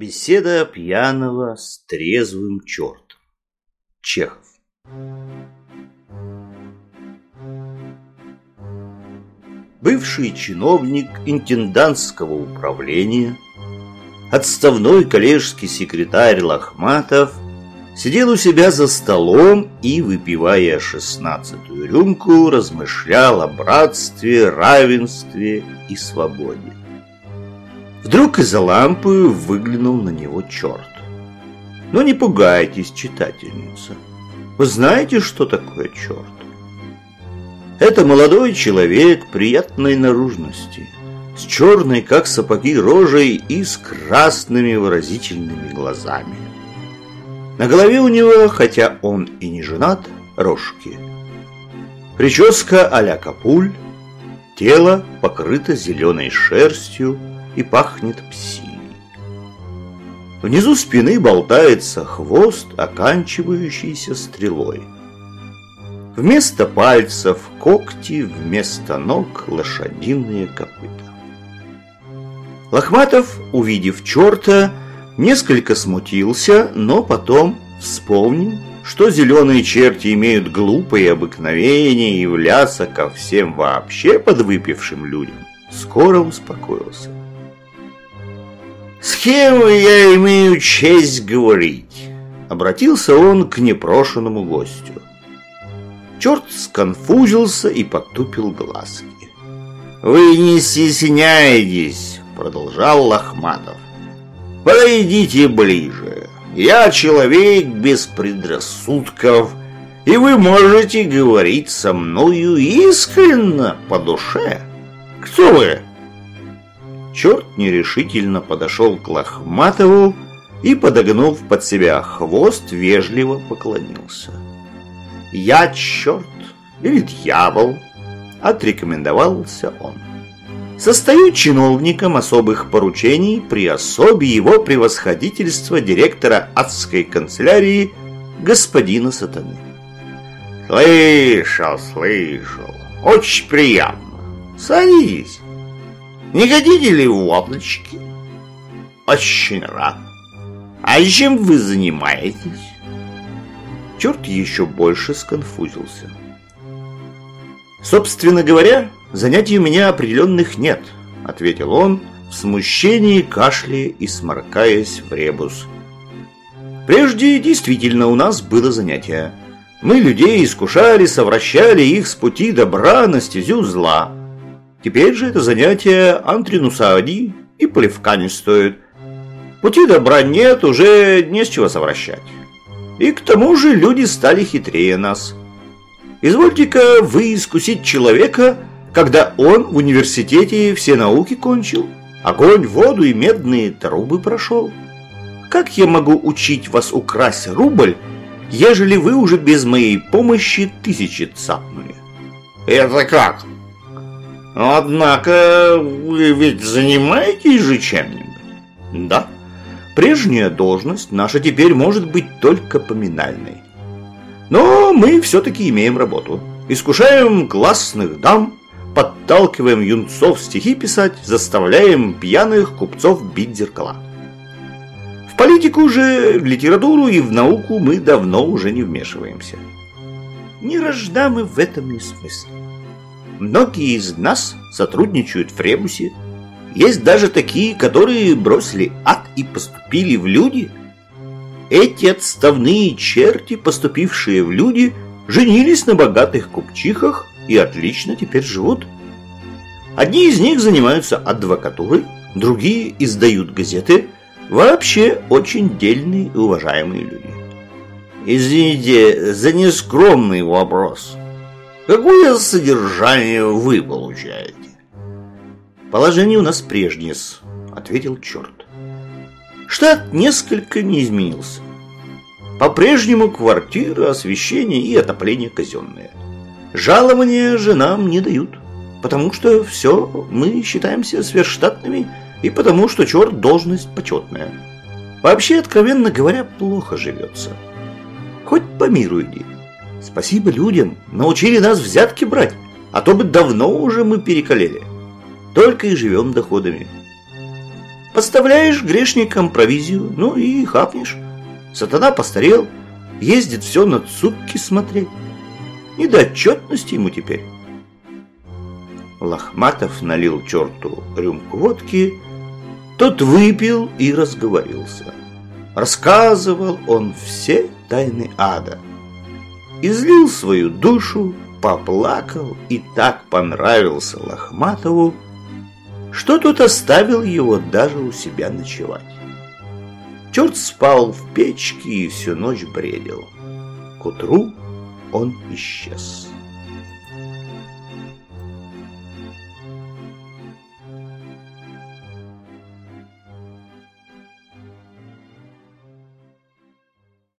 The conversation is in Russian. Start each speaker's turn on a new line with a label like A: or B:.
A: Беседа пьяного с трезвым чертом. Чехов. Бывший чиновник интендантского управления, отставной коллежский секретарь Лохматов сидел у себя за столом и, выпивая шестнадцатую рюмку, размышлял о братстве, равенстве и свободе. Вдруг из-за лампы выглянул на него черт. Но не пугайтесь, читательница. Вы знаете, что такое черт? Это молодой человек приятной наружности, с черной, как сапоги, рожей и с красными выразительными глазами. На голове у него, хотя он и не женат, рожки. Прическа а-ля капуль, тело покрыто зеленой шерстью, и пахнет псиной. Внизу спины болтается хвост, оканчивающийся стрелой. Вместо пальцев когти, вместо ног лошадиные копыта. Лохматов, увидев черта, несколько смутился, но потом вспомнил, что зеленые черти имеют глупые обыкновения являться ко всем вообще подвыпившим людям, скоро успокоился. «С кем я имею честь говорить?» Обратился он к непрошенному гостю. Черт сконфузился и потупил глазки. «Вы не стесняйтесь!» Продолжал Лохматов. «Подойдите ближе. Я человек без предрассудков, и вы можете говорить со мною искренно, по душе. Кто вы?» Черт нерешительно подошел к Лохматову и, подогнув под себя хвост, вежливо поклонился. «Я черт или дьявол?» – отрекомендовался он. «Состою чиновником особых поручений при особе его превосходительства директора адской канцелярии господина Сатаны».
B: «Слышал, слышал. Очень приятно. Садись». Не хотите ли водочки? Очень рад. А чем вы занимаетесь?
A: Черт еще больше сконфузился. Собственно говоря, занятий у меня определенных нет, ответил он в смущении, кашляя и сморкаясь в ребус. Прежде действительно у нас было занятие. Мы людей искушали, совращали их с пути добра на стезю зла. Теперь же это занятие антринусаади и плевка не стоит. Пути добра нет, уже не с чего совращать. И к тому же люди стали хитрее нас. Извольте-ка вы искусить человека, когда он в университете все науки кончил, огонь, воду и медные трубы прошел. Как я могу учить вас украсть рубль, ежели вы уже без моей помощи тысячи цапнули?
B: Это как? Однако вы ведь занимаетесь же чем-нибудь?
A: Да. Прежняя должность наша теперь может быть только поминальной. Но мы все-таки имеем работу. Искушаем классных дам, подталкиваем юнцов стихи писать, заставляем пьяных купцов бить зеркала. В политику же, в литературу и в науку мы давно уже не вмешиваемся. Не рождаемы в этом не смысл. Многие из нас сотрудничают в Ребусе. Есть даже такие, которые бросили ад и поступили в люди. Эти отставные черти, поступившие в люди, женились на богатых купчихах и отлично теперь живут. Одни из них занимаются адвокатурой, другие издают газеты. Вообще очень дельные и уважаемые люди.
B: Извините за нескромный вопрос. Какое содержание вы получаете?
A: Положение у нас прежнее, ответил черт. Штат несколько не изменился. По-прежнему квартира, освещение и отопление казенные. Жалования же нам не дают, потому что все мы считаемся сверхштатными и потому что черт должность почетная. Вообще, откровенно говоря, плохо живется. Хоть по миру иди. Спасибо людям, научили нас взятки брать, а то бы давно уже мы перекалели. Только и живем доходами. Поставляешь грешникам провизию, ну и хапнешь. Сатана постарел, ездит все на сутки смотреть. И до отчетности ему теперь. Лохматов налил черту рюмку водки, тот выпил и разговорился. Рассказывал он все тайны ада. Излил свою душу, поплакал и так понравился Лохматову, что тот оставил его даже у себя ночевать. Черт спал в печке и всю ночь бредил. К утру он исчез.